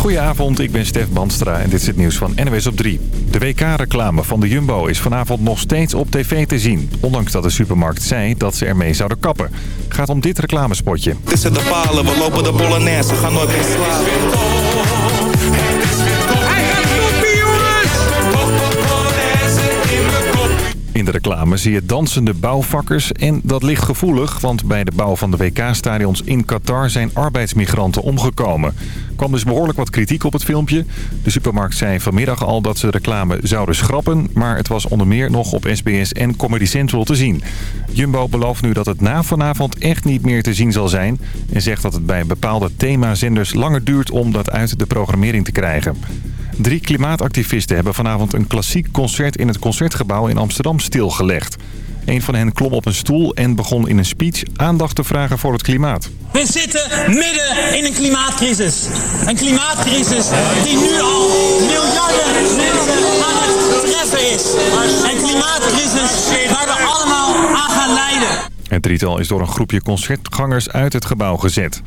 Goedenavond, ik ben Stef Banstra en dit is het nieuws van NWS op 3. De WK-reclame van de Jumbo is vanavond nog steeds op tv te zien. Ondanks dat de supermarkt zei dat ze ermee zouden kappen. gaat om dit reclamespotje. Zijn de palen, we lopen de Polonaise, gaan nooit meer slapen. De reclame zie je dansende bouwvakkers en dat ligt gevoelig... want bij de bouw van de WK-stadions in Qatar zijn arbeidsmigranten omgekomen. Er kwam dus behoorlijk wat kritiek op het filmpje. De supermarkt zei vanmiddag al dat ze de reclame zouden schrappen... maar het was onder meer nog op SBS en Comedy Central te zien. Jumbo belooft nu dat het na vanavond echt niet meer te zien zal zijn... en zegt dat het bij bepaalde themazenders langer duurt om dat uit de programmering te krijgen. Drie klimaatactivisten hebben vanavond een klassiek concert in het Concertgebouw in Amsterdam stilgelegd. Een van hen klom op een stoel en begon in een speech aandacht te vragen voor het klimaat. We zitten midden in een klimaatcrisis. Een klimaatcrisis die nu al miljarden mensen aan het treffen is. Een klimaatcrisis waar we allemaal aan gaan lijden. Het drietal is door een groepje concertgangers uit het gebouw gezet.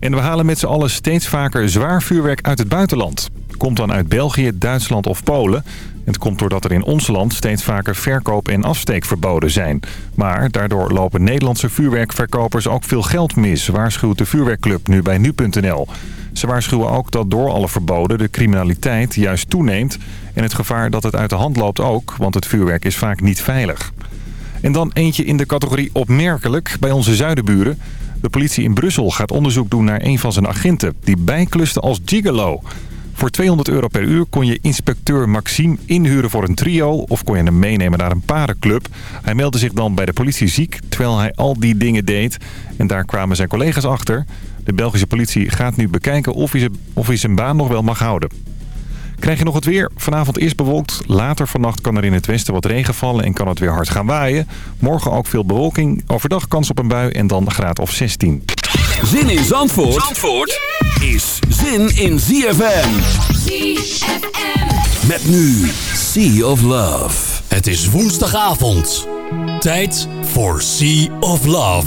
En we halen met z'n allen steeds vaker zwaar vuurwerk uit het buitenland komt dan uit België, Duitsland of Polen. Het komt doordat er in ons land steeds vaker verkoop- en afsteekverboden zijn. Maar daardoor lopen Nederlandse vuurwerkverkopers ook veel geld mis... waarschuwt de vuurwerkclub nu bij nu.nl. Ze waarschuwen ook dat door alle verboden de criminaliteit juist toeneemt... en het gevaar dat het uit de hand loopt ook, want het vuurwerk is vaak niet veilig. En dan eentje in de categorie opmerkelijk bij onze zuidenburen... De politie in Brussel gaat onderzoek doen naar een van zijn agenten... die bijkluste als gigolo. Voor 200 euro per uur kon je inspecteur Maxime inhuren voor een trio... of kon je hem meenemen naar een parenclub. Hij meldde zich dan bij de politie ziek, terwijl hij al die dingen deed. En daar kwamen zijn collega's achter. De Belgische politie gaat nu bekijken of hij, zijn baan nog wel mag houden. Krijg je nog het weer? Vanavond eerst bewolkt. Later vannacht kan er in het westen wat regen vallen en kan het weer hard gaan waaien. Morgen ook veel bewolking. Overdag kans op een bui en dan graad of 16. Zin in Zandvoort, Zandvoort is zin in ZFM. ZFM. Met nu Sea of Love. Het is woensdagavond. Tijd voor Sea of Love.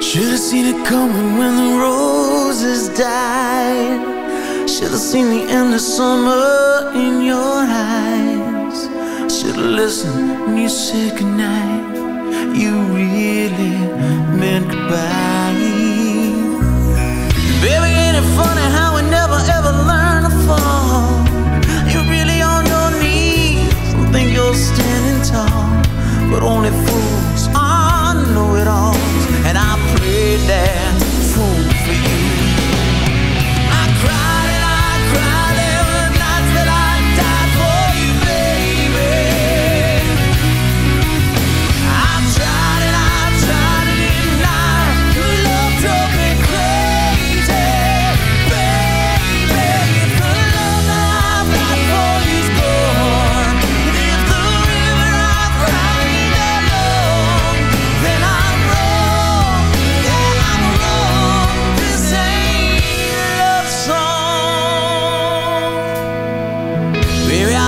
Should have seen it coming when the roses died. Should have seen the end of summer in your eyes. Should have listened when you said goodnight. You really meant goodbye. Baby, ain't it funny how we never ever learn to fall? You're really on your knees and think you're standing tall, but only fools are know-it-alls. And I pray that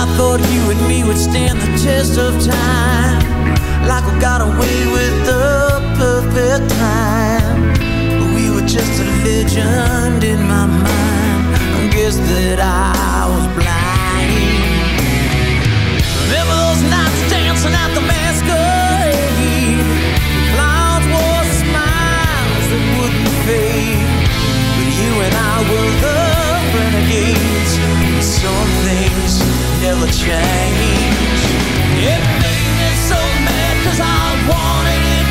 I thought you and me would stand the test of time. Like we got away with the perfect time. We were just a legend in my mind. I guess that I was blind. Remember those nights dancing at the masquerade? Clouds wore smiles that wouldn't fade. But you and I were the renegades. Some things never change. It made me so mad 'cause I wanted it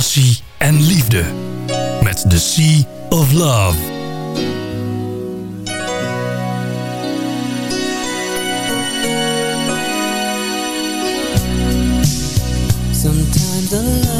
passie en liefde. Met The Sea of Love. Sometimes the love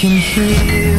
can heal.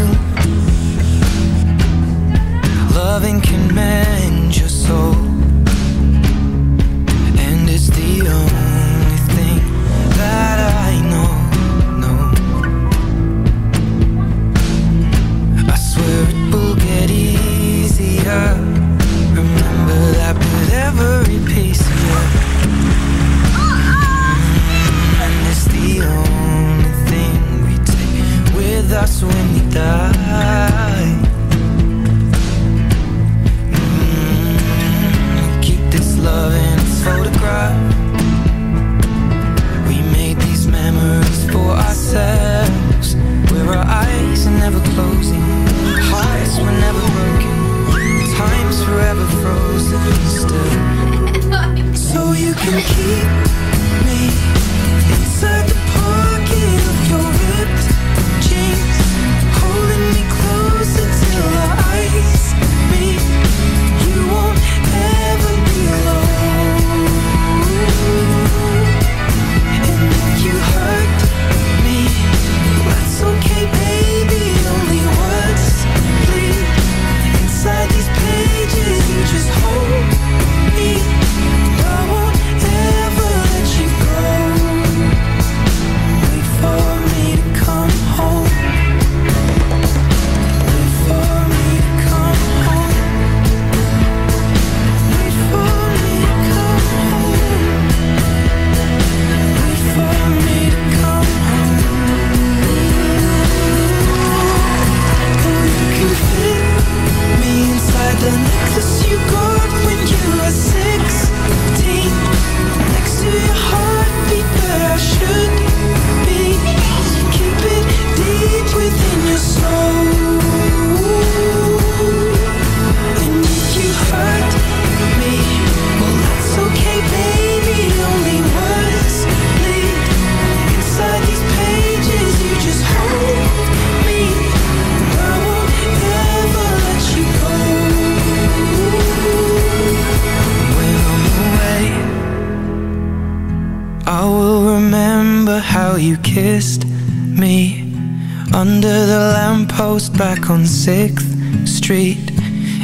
6th Street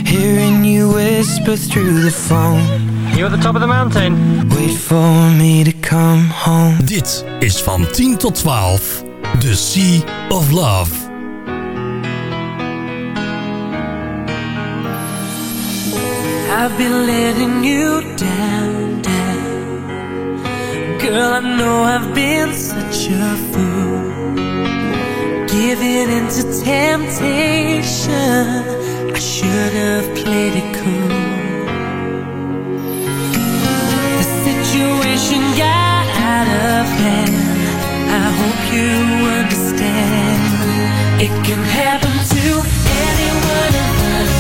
Hearing you whisper through the phone. You're at the top of the mountain. Wait for me to come home. Dit is van 10 tot 12 The Sea of Love. I've been letting you down, down. Girl, I know I've been such a fool. Giving into temptation. I should have played it cool. The situation got out of hand. I hope you understand. It can happen to any one of us.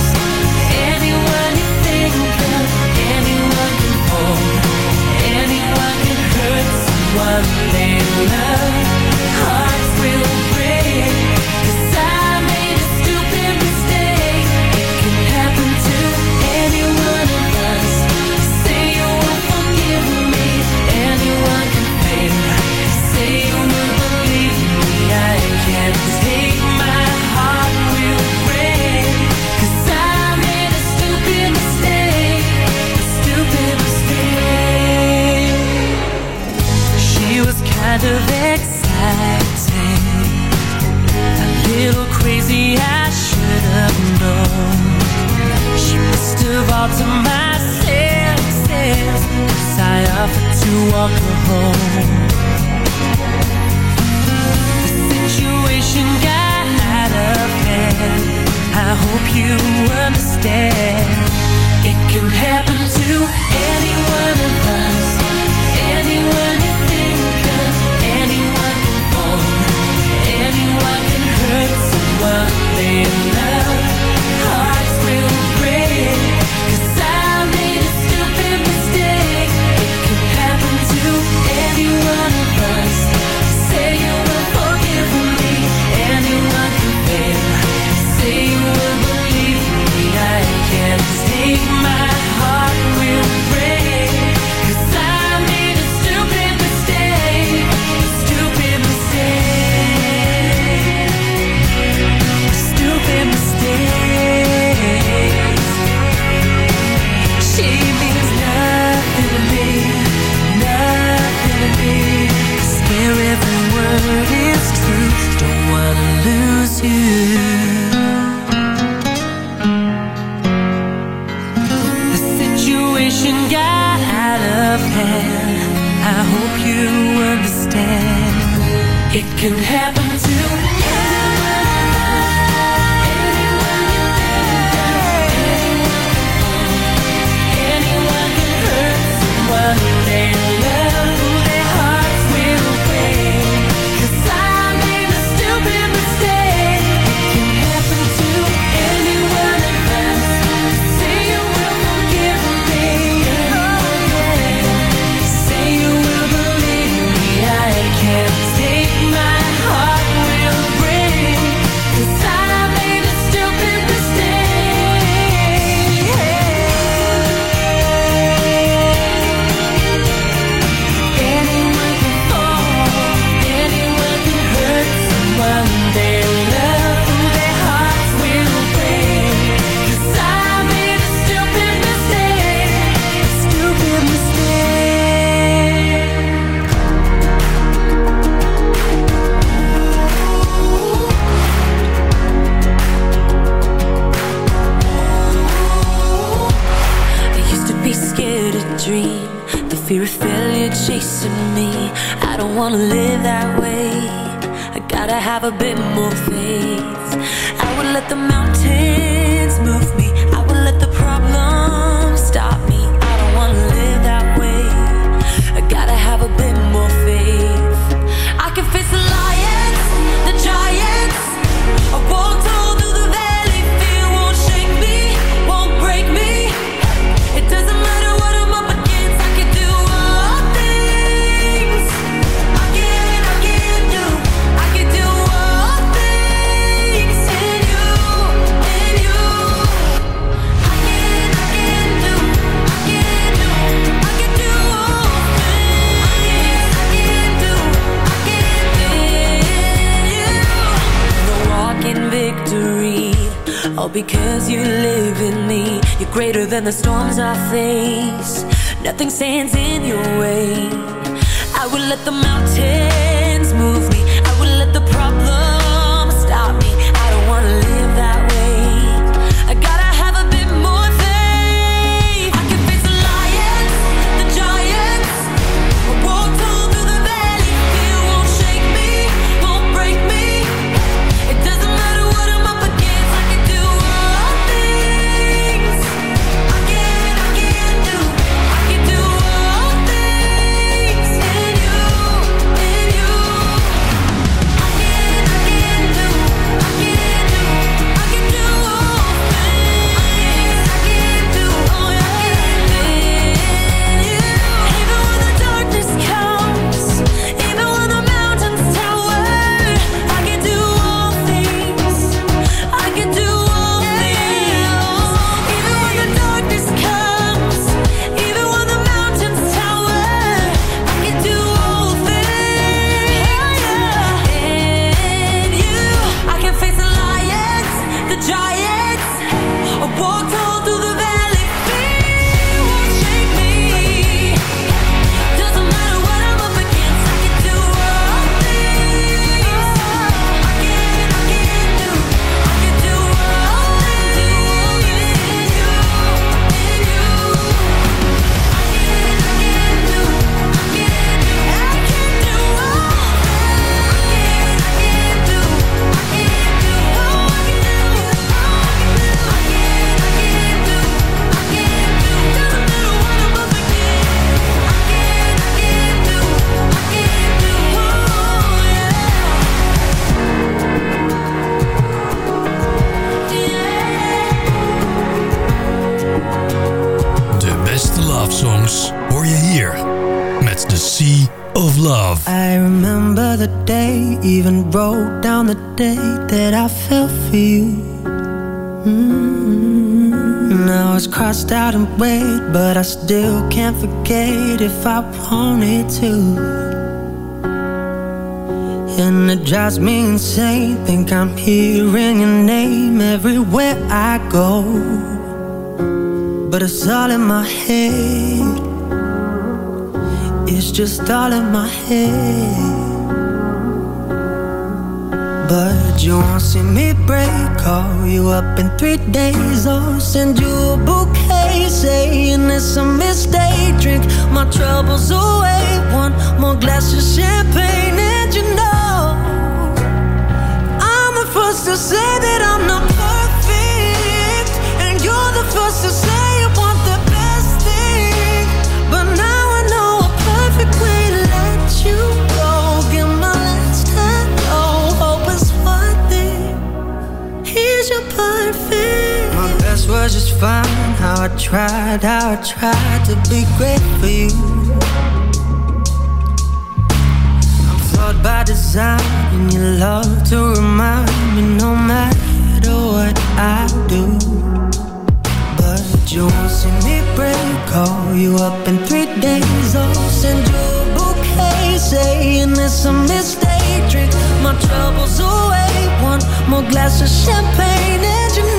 Anyone you think of, anyone can fall. Anyone can hurt someone they The All because you live in me. You're greater than the storms I face. Nothing stands in your way. I will let the mountains day, even wrote down the day that I fell for you. Mm. Now it's crossed out and weighed, but I still can't forget if I wanted to. And it drives me insane. Think I'm hearing your name everywhere I go. But it's all in my head. It's just all in my head. But you won't see me break. Call you up in three days. I'll send you a bouquet. Saying it's a mistake. Drink my troubles away. One more glass of champagne. And you know, I'm the first to say that I'm not perfect. And you're the first to say was just fine. How I tried, how I tried to be great for you. I'm flawed by design, and you love to remind me no matter what I do. But you won't see me break. Call you up in three days. I'll send you a bouquet. Saying it's a mistake. Drink my troubles away. One more glass of champagne. And you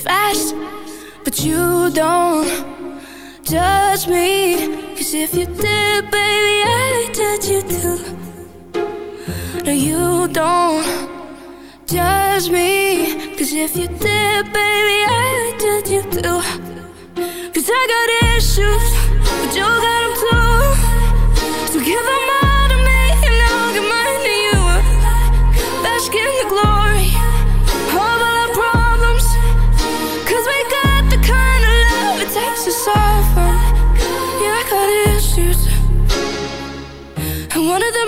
fast. But you don't judge me, cause if you did, baby, I'd judge you too. No, you don't judge me. Cause if you did, baby, I'd judge you too. Cause I got issues,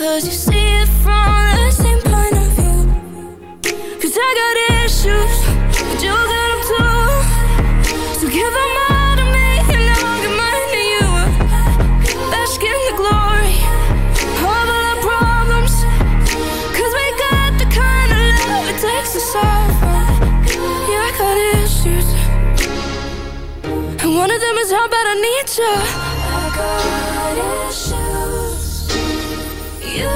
Cause you see it from the same point of view. Cause I got issues, but you got them too. So give them all to me, and I'll give mine to you. Bask in the glory of all our problems. Cause we got the kind of love it takes to suffer. Yeah, I got issues. And one of them is how bad I need you. I got issues. You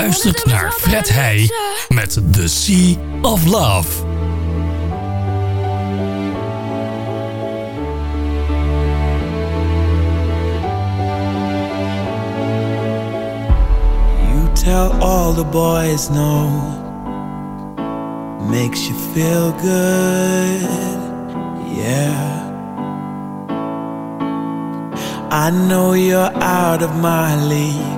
luistert naar Fred Heij met The Sea of Love. You tell all the boys no. Makes you feel good, yeah. I know you're out of my league,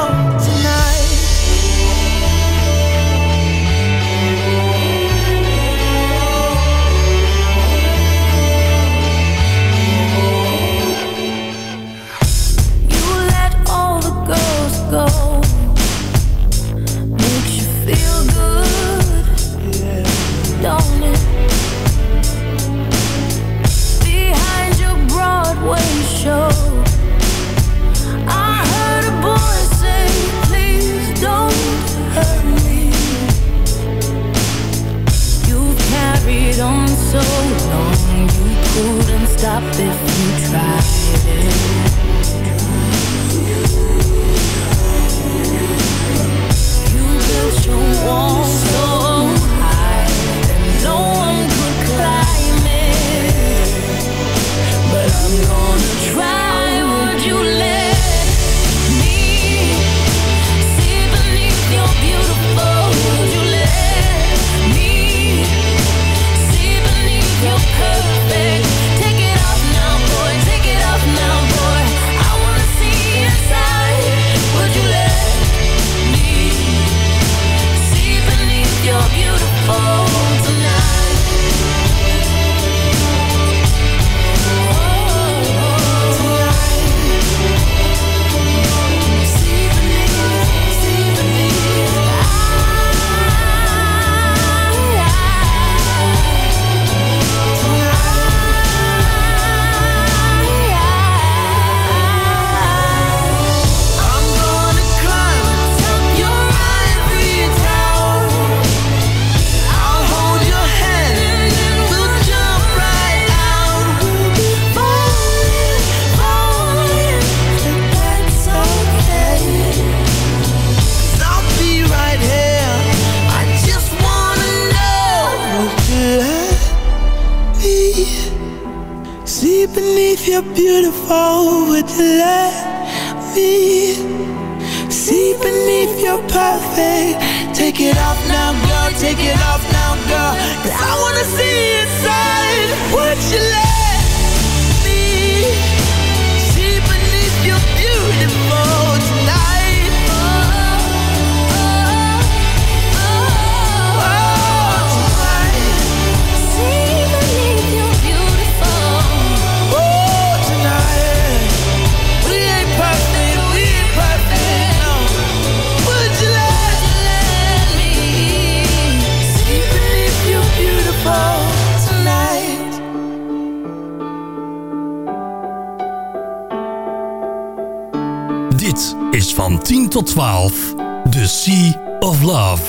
tot 12 The Sea of Love.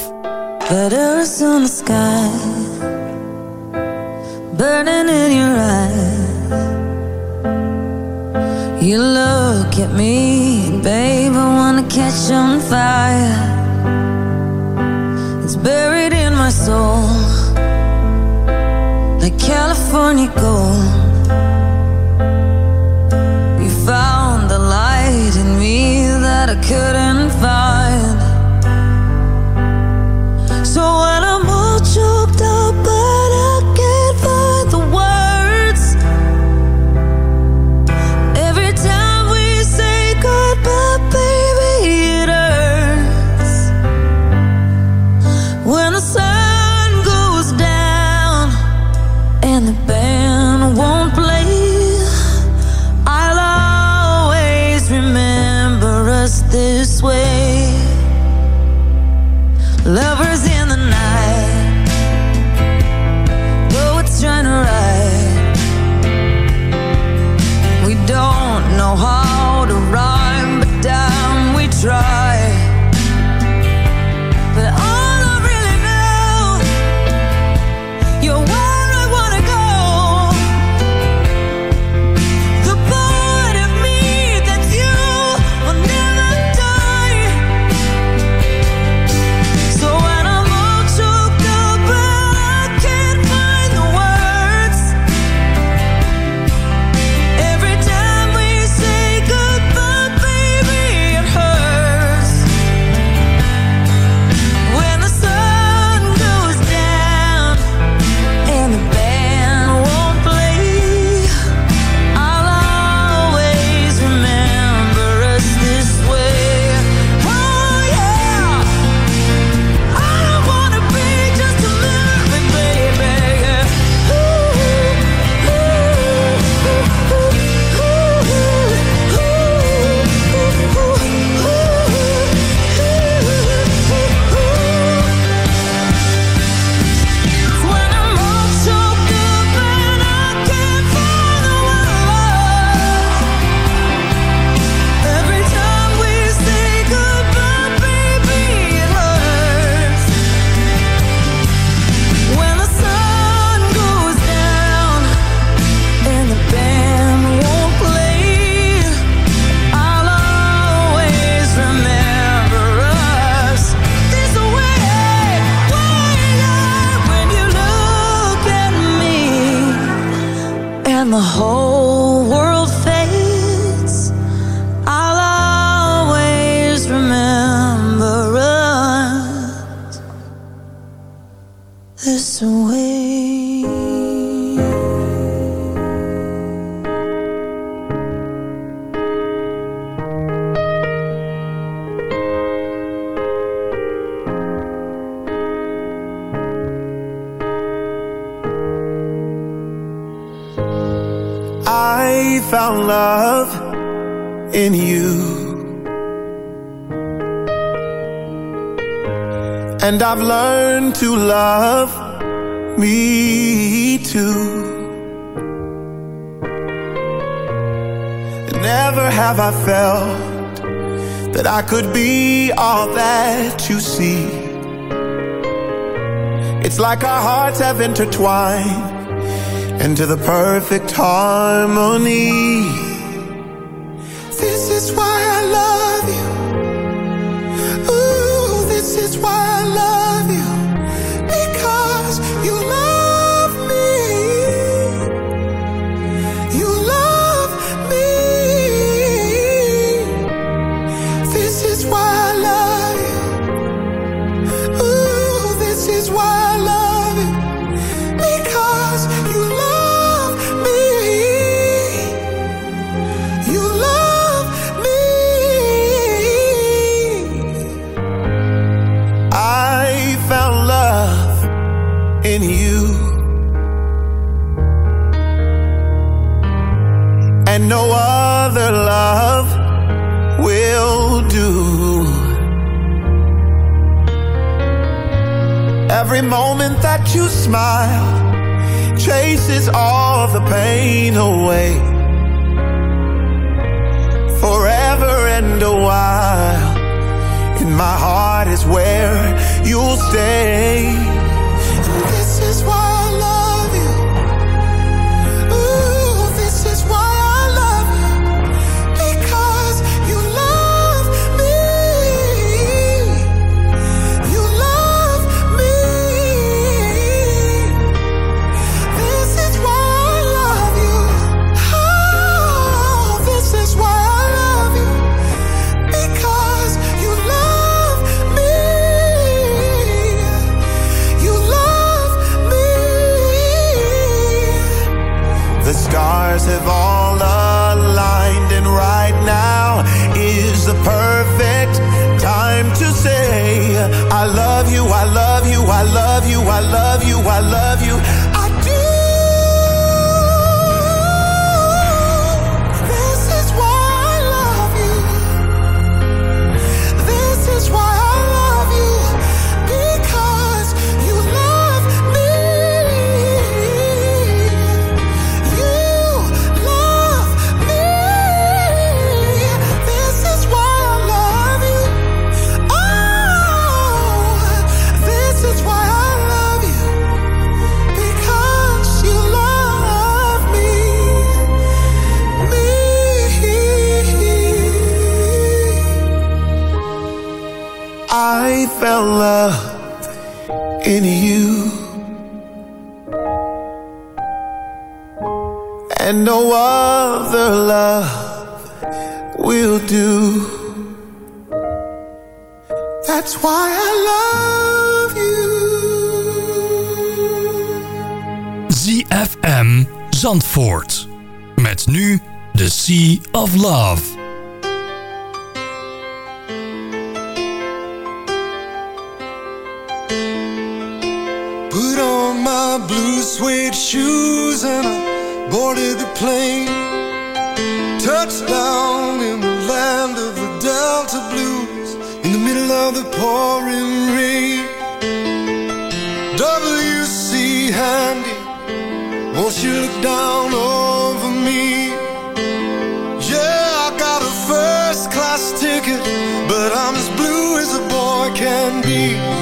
Letters in the sky. Burning in your eyes. You look at me, babe I wanna catch on fire. It's buried in my soul. Like California gold I found love in you. And I've learned to love me too. Never have I felt that I could be all that you see. It's like our hearts have intertwined into the perfect harmony. This is why I love you. Ooh, this is why I love you. you smile chases all the pain away forever and a while. And my heart is where you'll stay. And this is why. stars have all aligned, and right now is the perfect time to say, I love you, I love you, I love you, I love you, I love you. Found love in you. And no other love will do. That's why I love you. ZFM Zandvoort. Met nu The Sea of Love. Suede shoes and I boarded the plane. Touchdown in the land of the Delta Blues in the middle of the pouring rain. WC Handy, won't you look down over me? Yeah, I got a first class ticket, but I'm as blue as a boy can be.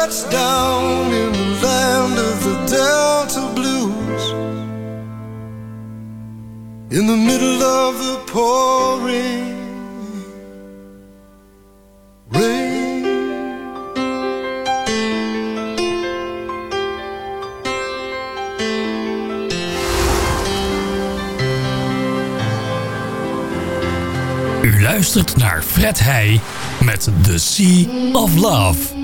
Touchdown in the land of the Delta Blues in the middle of the pouring rain. U luistert naar Fred Heij met The Sea of Love.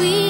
we